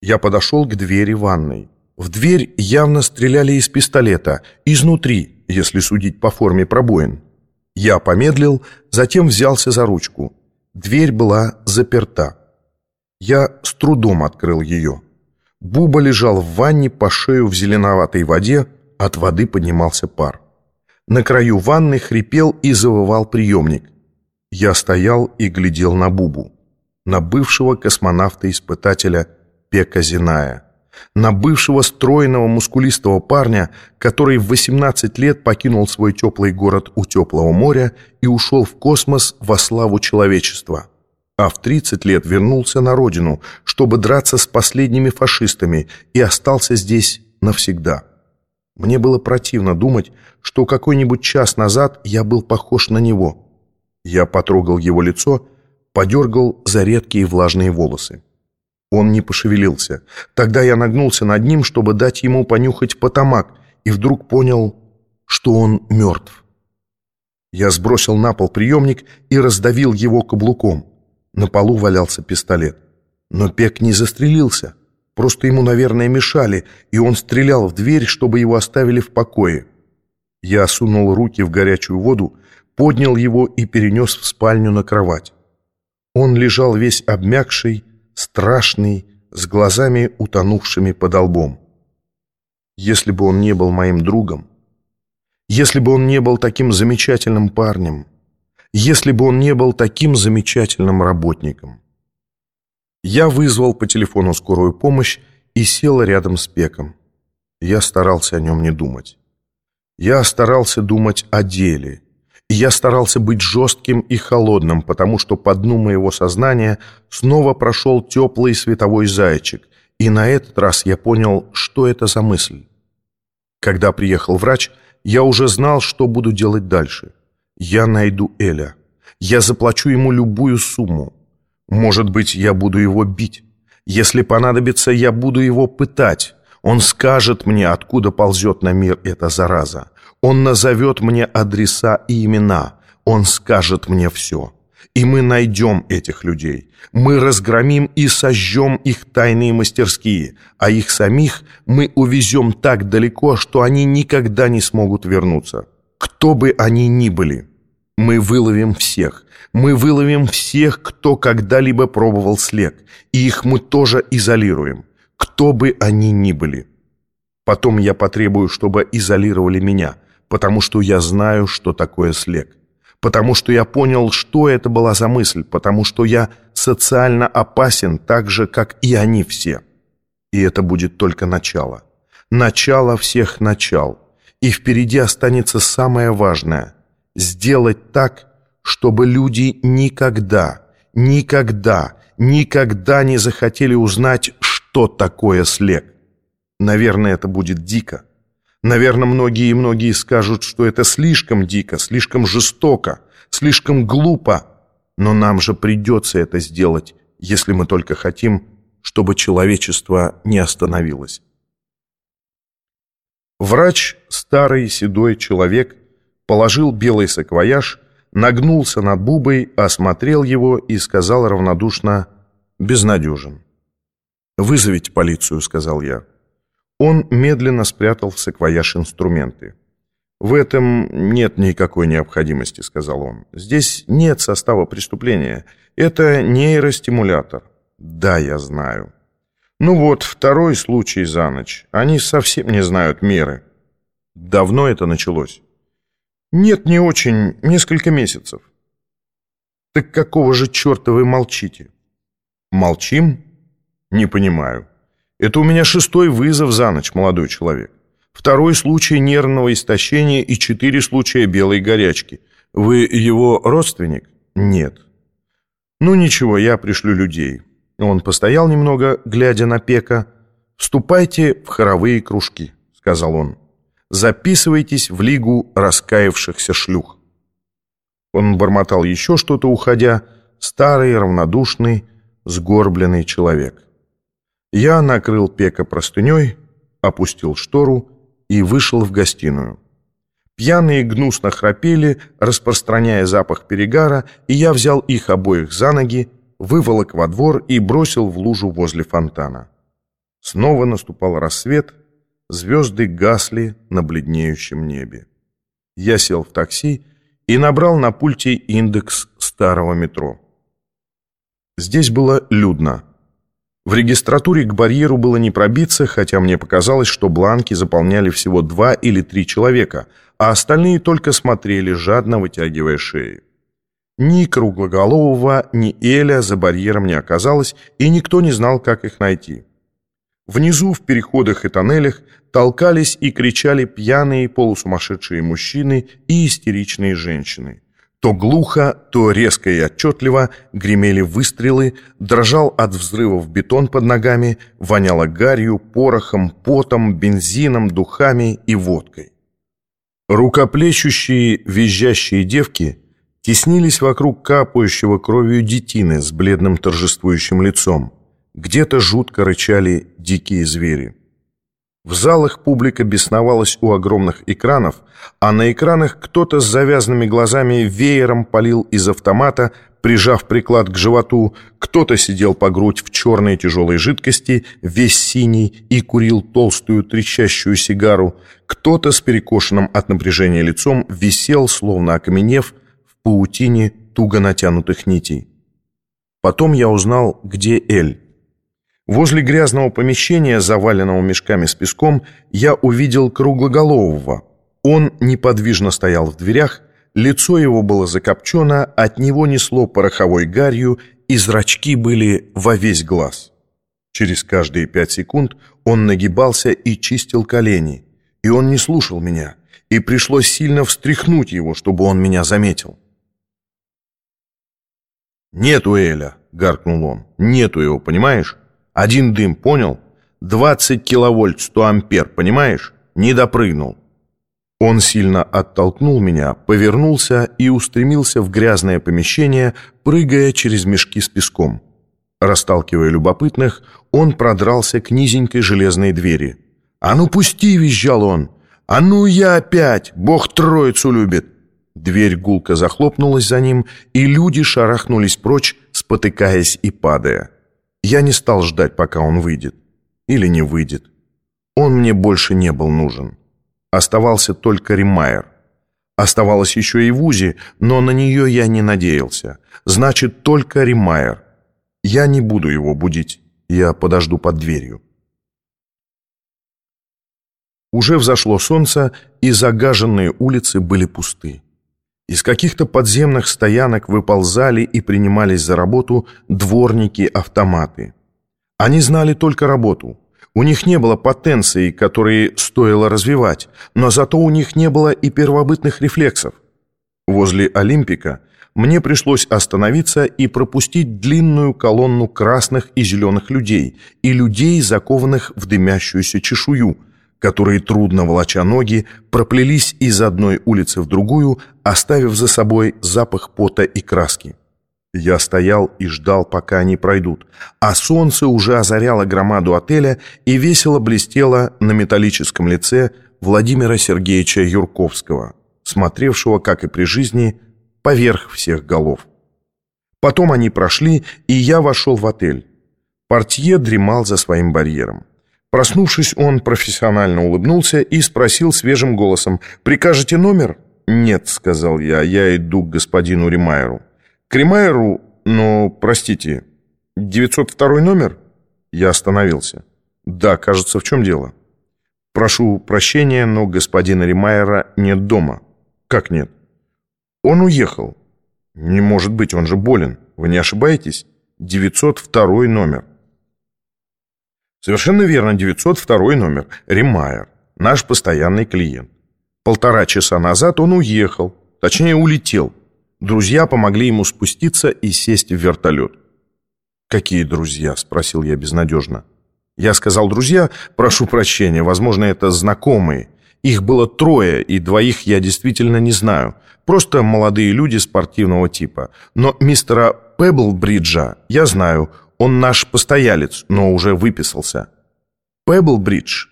Я подошел к двери ванной. В дверь явно стреляли из пистолета, изнутри, если судить по форме пробоин. Я помедлил, затем взялся за ручку. Дверь была заперта. Я с трудом открыл ее. Буба лежал в ванне по шею в зеленоватой воде, от воды поднимался пар. На краю ванны хрипел и завывал приемник. Я стоял и глядел на Бубу, на бывшего космонавта-испытателя Пека Зиная, на бывшего стройного мускулистого парня, который в 18 лет покинул свой теплый город у теплого моря и ушел в космос во славу человечества, а в 30 лет вернулся на родину, чтобы драться с последними фашистами и остался здесь навсегда. Мне было противно думать, что какой-нибудь час назад я был похож на него – я потрогал его лицо, подергал за редкие влажные волосы. Он не пошевелился. Тогда я нагнулся над ним, чтобы дать ему понюхать потомак, и вдруг понял, что он мертв. Я сбросил на пол приемник и раздавил его каблуком. На полу валялся пистолет. Но Пек не застрелился. Просто ему, наверное, мешали, и он стрелял в дверь, чтобы его оставили в покое. Я сунул руки в горячую воду, поднял его и перенес в спальню на кровать. Он лежал весь обмякший, страшный, с глазами утонувшими под лбом. Если бы он не был моим другом, если бы он не был таким замечательным парнем, если бы он не был таким замечательным работником. Я вызвал по телефону скорую помощь и сел рядом с Пеком. Я старался о нем не думать. Я старался думать о деле – я старался быть жестким и холодным, потому что по дну моего сознания снова прошел теплый световой зайчик, и на этот раз я понял, что это за мысль. Когда приехал врач, я уже знал, что буду делать дальше. Я найду Эля. Я заплачу ему любую сумму. Может быть, я буду его бить. Если понадобится, я буду его пытать. Он скажет мне, откуда ползет на мир эта зараза. Он назовет мне адреса и имена. Он скажет мне все. И мы найдем этих людей. Мы разгромим и сожжем их тайные мастерские, а их самих мы увезем так далеко, что они никогда не смогут вернуться. Кто бы они ни были. Мы выловим всех. Мы выловим всех, кто когда-либо пробовал слег. И их мы тоже изолируем. Кто бы они ни были. Потом я потребую, чтобы изолировали меня – потому что я знаю, что такое слег. Потому что я понял, что это была за мысль, потому что я социально опасен так же, как и они все. И это будет только начало. Начало всех начал. И впереди останется самое важное – сделать так, чтобы люди никогда, никогда, никогда не захотели узнать, что такое слег. Наверное, это будет дико. Наверное, многие и многие скажут, что это слишком дико, слишком жестоко, слишком глупо. Но нам же придется это сделать, если мы только хотим, чтобы человечество не остановилось. Врач, старый седой человек, положил белый саквояж, нагнулся над Бубой, осмотрел его и сказал равнодушно «безнадежен». «Вызовите полицию», — сказал я. Он медленно спрятал в саквояж инструменты. «В этом нет никакой необходимости», — сказал он. «Здесь нет состава преступления. Это нейростимулятор». «Да, я знаю». «Ну вот, второй случай за ночь. Они совсем не знают меры». «Давно это началось?» «Нет, не очень. Несколько месяцев». «Так какого же черта вы молчите?» «Молчим? Не понимаю». Это у меня шестой вызов за ночь, молодой человек. Второй случай нервного истощения и четыре случая белой горячки. Вы его родственник? Нет. Ну ничего, я пришлю людей. Он постоял немного, глядя на Пека. «Вступайте в хоровые кружки», — сказал он. «Записывайтесь в лигу раскаявшихся шлюх». Он бормотал еще что-то, уходя, старый, равнодушный, сгорбленный человек. Я накрыл Пека простыней, опустил штору и вышел в гостиную. Пьяные гнусно храпели, распространяя запах перегара, и я взял их обоих за ноги, выволок во двор и бросил в лужу возле фонтана. Снова наступал рассвет, звезды гасли на бледнеющем небе. Я сел в такси и набрал на пульте индекс старого метро. Здесь было людно. В регистратуре к барьеру было не пробиться, хотя мне показалось, что бланки заполняли всего два или три человека, а остальные только смотрели, жадно вытягивая шеи. Ни Круглоголового, ни Эля за барьером не оказалось, и никто не знал, как их найти. Внизу, в переходах и тоннелях, толкались и кричали пьяные полусумасшедшие мужчины и истеричные женщины. То глухо, то резко и отчетливо гремели выстрелы, дрожал от взрывов бетон под ногами, воняло гарью, порохом, потом, бензином, духами и водкой. Рукоплещущие, визжащие девки теснились вокруг капающего кровью детины с бледным торжествующим лицом. Где-то жутко рычали дикие звери. В залах публика бесновалась у огромных экранов, а на экранах кто-то с завязанными глазами веером палил из автомата, прижав приклад к животу, кто-то сидел по грудь в черной тяжелой жидкости, весь синий, и курил толстую трещащую сигару, кто-то с перекошенным от напряжения лицом висел, словно окаменев, в паутине туго натянутых нитей. Потом я узнал, где Эль. Возле грязного помещения, заваленного мешками с песком, я увидел круглоголового. Он неподвижно стоял в дверях, лицо его было закопчено, от него несло пороховой гарью, и зрачки были во весь глаз. Через каждые пять секунд он нагибался и чистил колени, и он не слушал меня, и пришлось сильно встряхнуть его, чтобы он меня заметил. «Нету Эля!» — гаркнул он. «Нету его, понимаешь?» Один дым, понял? 20 киловольт, 100 ампер, понимаешь? Не допрыгнул. Он сильно оттолкнул меня, повернулся и устремился в грязное помещение, прыгая через мешки с песком. Расталкивая любопытных, он продрался к низенькой железной двери. «А ну пусти!» — визжал он. «А ну я опять! Бог троицу любит!» Дверь гулко захлопнулась за ним, и люди шарахнулись прочь, спотыкаясь и падая. Я не стал ждать, пока он выйдет. Или не выйдет. Он мне больше не был нужен. Оставался только Римайер. Оставалась еще и Вузи, но на нее я не надеялся. Значит, только Римайер. Я не буду его будить. Я подожду под дверью. Уже взошло солнце, и загаженные улицы были пусты. Из каких-то подземных стоянок выползали и принимались за работу дворники-автоматы. Они знали только работу. У них не было потенции, которые стоило развивать, но зато у них не было и первобытных рефлексов. Возле Олимпика мне пришлось остановиться и пропустить длинную колонну красных и зеленых людей и людей, закованных в дымящуюся чешую – которые, трудно волоча ноги, проплелись из одной улицы в другую, оставив за собой запах пота и краски. Я стоял и ждал, пока они пройдут, а солнце уже озаряло громаду отеля и весело блестело на металлическом лице Владимира Сергеевича Юрковского, смотревшего, как и при жизни, поверх всех голов. Потом они прошли, и я вошел в отель. Портье дремал за своим барьером. Проснувшись, он профессионально улыбнулся и спросил свежим голосом «Прикажете номер?» «Нет», — сказал я, — «я иду к господину Римайеру». «К Римайеру? Но, простите, 902 номер?» Я остановился. «Да, кажется, в чем дело?» «Прошу прощения, но господина Римайера нет дома». «Как нет?» «Он уехал». «Не может быть, он же болен. Вы не ошибаетесь?» «902 номер». Совершенно верно, 902 номер. Ремайер. Наш постоянный клиент. Полтора часа назад он уехал. Точнее, улетел. Друзья помогли ему спуститься и сесть в вертолет. «Какие друзья?» – спросил я безнадежно. Я сказал «друзья», прошу прощения, возможно, это знакомые. Их было трое, и двоих я действительно не знаю. Просто молодые люди спортивного типа. Но мистера Пеблбриджа я знаю – он наш постоялец, но уже выписался. Пебл-Бридж.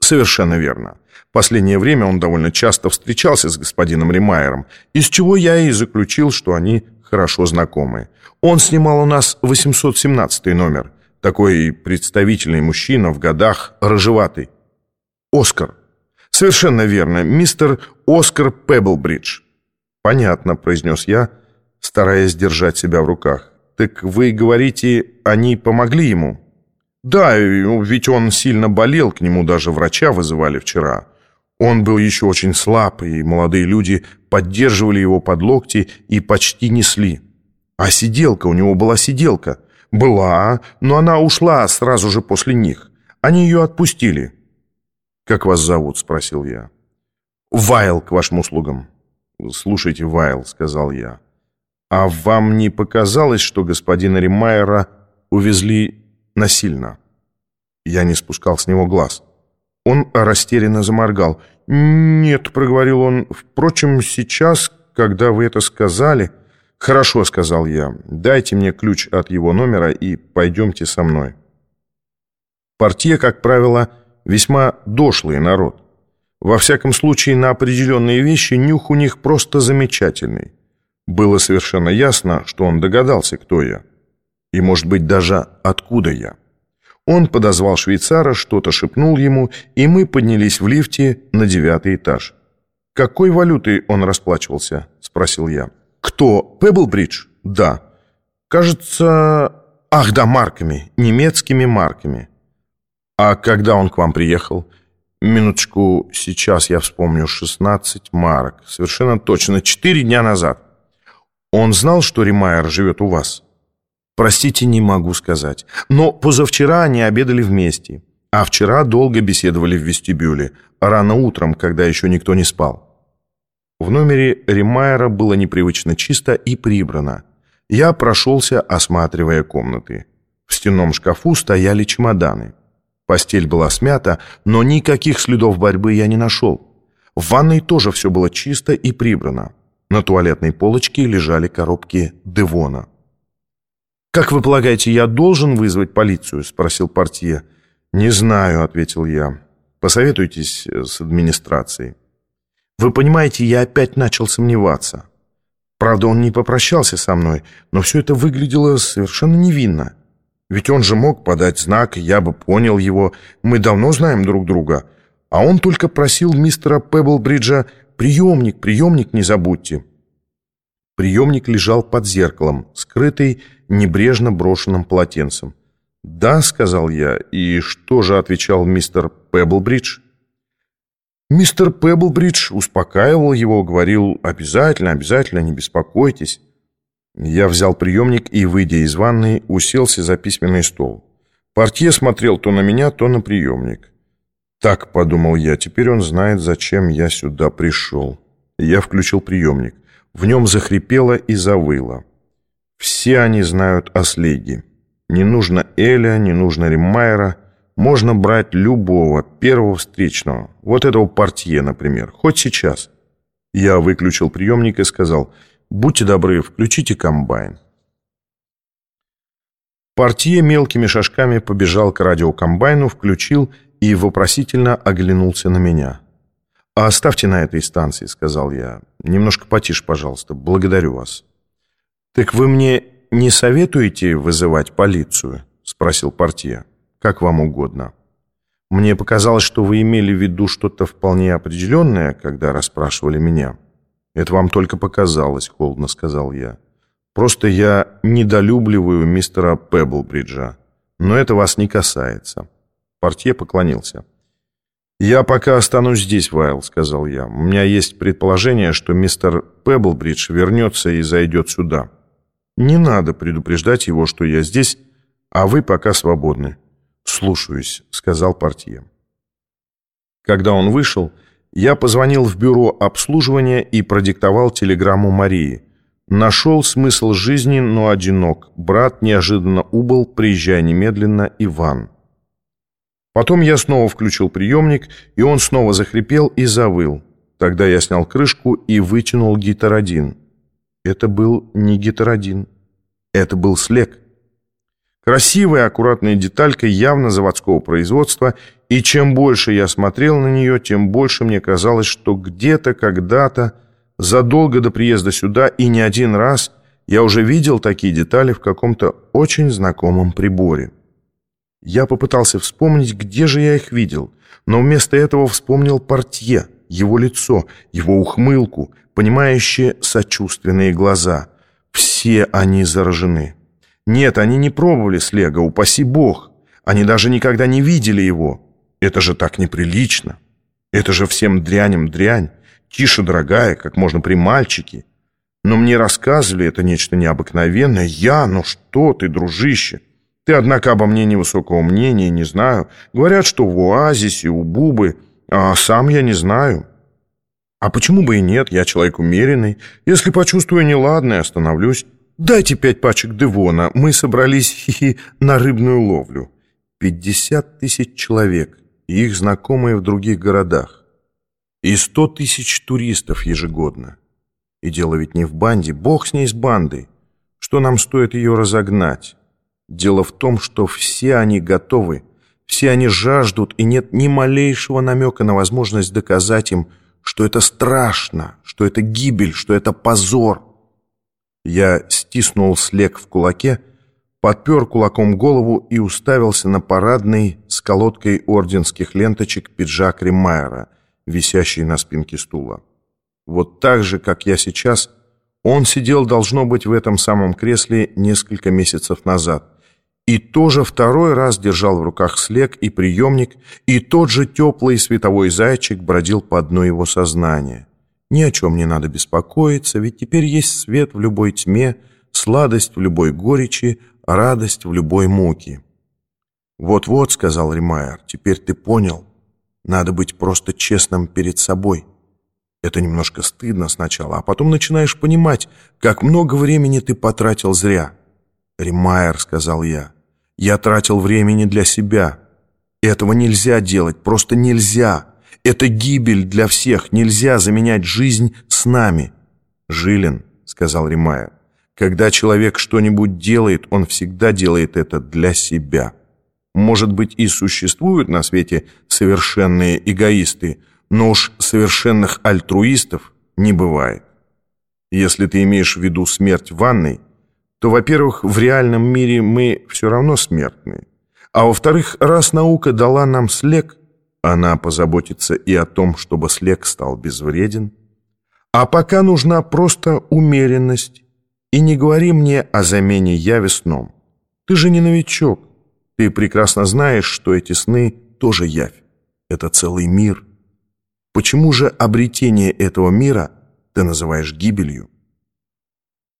Совершенно верно. Последнее время он довольно часто встречался с господином Ремайером, из чего я и заключил, что они хорошо знакомы. Он снимал у нас 817 номер. Такой представительный мужчина в годах, рыжеватый. Оскар. Совершенно верно, мистер Оскар Пеблбридж. Понятно, произнес я, стараясь держать себя в руках. Так вы говорите, они помогли ему? Да, ведь он сильно болел, к нему даже врача вызывали вчера. Он был еще очень слаб, и молодые люди поддерживали его под локти и почти несли. А сиделка, у него была сиделка. Была, но она ушла сразу же после них. Они ее отпустили. «Как вас зовут?» — спросил я. «Вайл, к вашим услугам». «Слушайте, Вайл», — сказал я. «А вам не показалось, что господина Римайера увезли насильно?» Я не спускал с него глаз. Он растерянно заморгал. «Нет», — проговорил он, — «впрочем, сейчас, когда вы это сказали...» «Хорошо», — сказал я, — «дайте мне ключ от его номера и пойдемте со мной». Портье, как правило, весьма дошлый народ. Во всяком случае, на определенные вещи нюх у них просто замечательный. Было совершенно ясно, что он догадался, кто я. И, может быть, даже откуда я. Он подозвал швейцара, что-то шепнул ему, и мы поднялись в лифте на девятый этаж. «Какой валютой он расплачивался?» – спросил я. «Кто? Пеблбридж?» «Да». «Кажется...» «Ах, да, марками. Немецкими марками». «А когда он к вам приехал?» «Минуточку, сейчас я вспомню. 16 марок. Совершенно точно. Четыре дня назад». «Он знал, что Римайер живет у вас?» Простите, не могу сказать. Но позавчера они обедали вместе. А вчера долго беседовали в вестибюле, рано утром, когда еще никто не спал. В номере Римайера было непривычно чисто и прибрано. Я прошелся, осматривая комнаты. В стенном шкафу стояли чемоданы. Постель была смята, но никаких следов борьбы я не нашел. В ванной тоже все было чисто и прибрано. На туалетной полочке лежали коробки Девона. «Как вы полагаете, я должен вызвать полицию?» — спросил портье. «Не знаю», — ответил я. «Посоветуйтесь э, с администрацией». «Вы понимаете, я опять начал сомневаться. Правда, он не попрощался со мной, но все это выглядело совершенно невинно. Ведь он же мог подать знак, я бы понял его. Мы давно знаем друг друга. А он только просил мистера Пеблбриджа «Приемник, приемник не забудьте». Приемник лежал под зеркалом, скрытый небрежно брошенным полотенцем. «Да», — сказал я, — «и что же отвечал мистер Пеблбридж?» Мистер Пеблбридж успокаивал его, говорил «Обязательно, обязательно, не беспокойтесь». Я взял приемник и, выйдя из ванной, уселся за письменный стол. Портье смотрел то на меня, то на приемник. «Так», — подумал я, — «теперь он знает, зачем я сюда пришел». Я включил приемник. В нем захрипело и завыло. Все они знают о Слейге. Не нужно Эля, не нужно Риммайера. Можно брать любого, первого встречного. Вот этого портье, например. Хоть сейчас. Я выключил приемник и сказал, «Будьте добры, включите комбайн». Портье мелкими шажками побежал к радиокомбайну, включил и вопросительно оглянулся на меня. «А оставьте на этой станции», — сказал я. «Немножко потише, пожалуйста. Благодарю вас». «Так вы мне не советуете вызывать полицию?» — спросил портье. «Как вам угодно». «Мне показалось, что вы имели в виду что-то вполне определенное, когда расспрашивали меня». «Это вам только показалось», — холодно сказал я. «Просто я недолюбливаю мистера Пеблбриджа. Но это вас не касается». Портье поклонился. «Я пока останусь здесь, Вайл», — сказал я. «У меня есть предположение, что мистер Пеблбридж вернется и зайдет сюда. Не надо предупреждать его, что я здесь, а вы пока свободны». «Слушаюсь», — сказал портье. Когда он вышел, я позвонил в бюро обслуживания и продиктовал телеграмму Марии. Нашел смысл жизни, но одинок. Брат неожиданно убыл, приезжай немедленно, Иван. Потом я снова включил приемник, и он снова захрипел и завыл. Тогда я снял крышку и вытянул гитародин. Это был не гитародин. Это был слег. Красивая, аккуратная деталька явно заводского производства, и чем больше я смотрел на нее, тем больше мне казалось, что где-то, когда-то, задолго до приезда сюда и не один раз я уже видел такие детали в каком-то очень знакомом приборе. Я попытался вспомнить, где же я их видел, но вместо этого вспомнил портье, его лицо, его ухмылку, понимающие сочувственные глаза. Все они заражены. Нет, они не пробовали слега, упаси бог. Они даже никогда не видели его. Это же так неприлично. Это же всем дряням дрянь. Тише, дорогая, как можно при мальчике. Но мне рассказывали это нечто необыкновенное. Я, ну что ты, дружище? Ты, однако, обо мне невысокого мнения, не знаю. Говорят, что в оазисе, у Бубы, а сам я не знаю. А почему бы и нет? Я человек умеренный. Если почувствую неладное, остановлюсь. Дайте пять пачек Девона. Мы собрались хи -хи, на рыбную ловлю. Пятьдесят тысяч человек и их знакомые в других городах. И сто тысяч туристов ежегодно. И дело ведь не в банде. Бог с ней с бандой. Что нам стоит ее разогнать? Дело в том, что все они готовы, все они жаждут, и нет ни малейшего намека на возможность доказать им, что это страшно, что это гибель, что это позор. Я стиснул слег в кулаке, подпер кулаком голову и уставился на парадный с колодкой орденских ленточек пиджак Ремайера, висящий на спинке стула. Вот так же, как я сейчас, он сидел, должно быть, в этом самом кресле несколько месяцев назад. И тоже второй раз держал в руках слег и приемник, и тот же теплый световой зайчик бродил по дну его сознания. Ни о чем не надо беспокоиться, ведь теперь есть свет в любой тьме, сладость в любой горечи, радость в любой муке. «Вот-вот», — сказал Римайер, — «теперь ты понял. Надо быть просто честным перед собой». Это немножко стыдно сначала, а потом начинаешь понимать, как много времени ты потратил зря. «Римайер», — сказал я, — «я тратил времени для себя. Этого нельзя делать, просто нельзя. Это гибель для всех, нельзя заменять жизнь с нами». «Жилин», — сказал Римайер, — «когда человек что-нибудь делает, он всегда делает это для себя». Может быть, и существуют на свете совершенные эгоисты, но уж совершенных альтруистов не бывает. Если ты имеешь в виду смерть в ванной, то, во-первых, в реальном мире мы все равно смертны. А во-вторых, раз наука дала нам слег, она позаботится и о том, чтобы слег стал безвреден. А пока нужна просто умеренность. И не говори мне о замене яви сном. Ты же не новичок. Ты прекрасно знаешь, что эти сны тоже явь. Это целый мир – Почему же обретение этого мира ты называешь гибелью?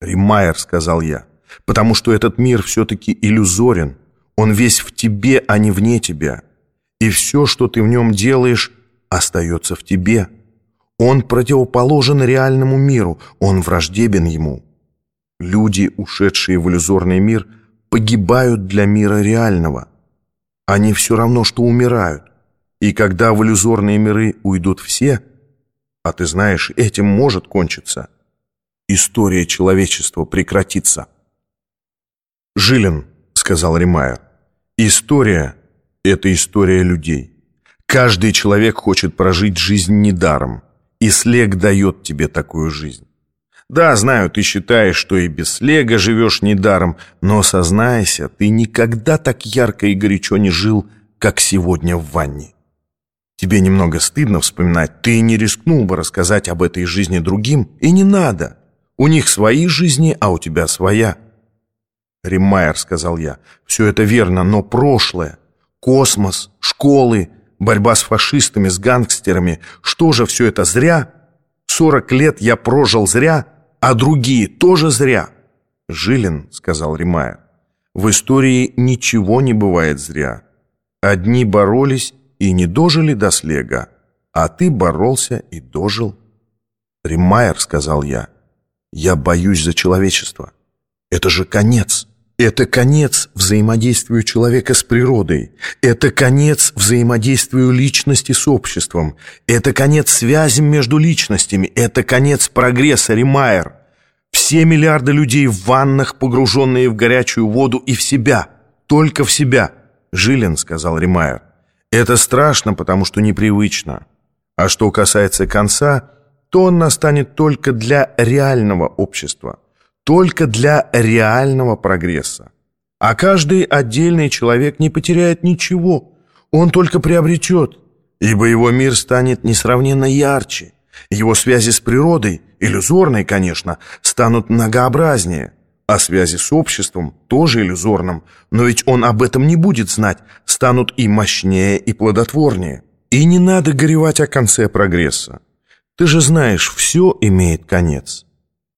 Римайер, сказал я, потому что этот мир все-таки иллюзорен. Он весь в тебе, а не вне тебя. И все, что ты в нем делаешь, остается в тебе. Он противоположен реальному миру, он враждебен ему. Люди, ушедшие в иллюзорный мир, погибают для мира реального. Они все равно, что умирают. И когда в иллюзорные миры уйдут все, а ты знаешь, этим может кончиться, история человечества прекратится. «Жилин», — сказал Римайер, — «история — это история людей. Каждый человек хочет прожить жизнь недаром, и слег дает тебе такую жизнь. Да, знаю, ты считаешь, что и без слега живешь недаром, но сознайся, ты никогда так ярко и горячо не жил, как сегодня в ванне. Тебе немного стыдно вспоминать, ты не рискнул бы рассказать об этой жизни другим, и не надо. У них свои жизни, а у тебя своя. Риммайер, сказал я, все это верно, но прошлое, космос, школы, борьба с фашистами, с гангстерами, что же все это зря? Сорок лет я прожил зря, а другие тоже зря. Жилин, сказал Римайер, в истории ничего не бывает зря. Одни боролись, и не дожили до слега, а ты боролся и дожил. Риммайер, сказал я, я боюсь за человечество. Это же конец. Это конец взаимодействию человека с природой. Это конец взаимодействию личности с обществом. Это конец связям между личностями. Это конец прогресса, Римайер. Все миллиарды людей в ваннах, погруженные в горячую воду и в себя. Только в себя. Жилин, сказал Римайер. Это страшно, потому что непривычно. А что касается конца, то он настанет только для реального общества, только для реального прогресса. А каждый отдельный человек не потеряет ничего, он только приобретет, ибо его мир станет несравненно ярче. Его связи с природой, иллюзорной, конечно, станут многообразнее, а связи с обществом, тоже иллюзорным, но ведь он об этом не будет знать, станут и мощнее, и плодотворнее. И не надо горевать о конце прогресса. Ты же знаешь, все имеет конец.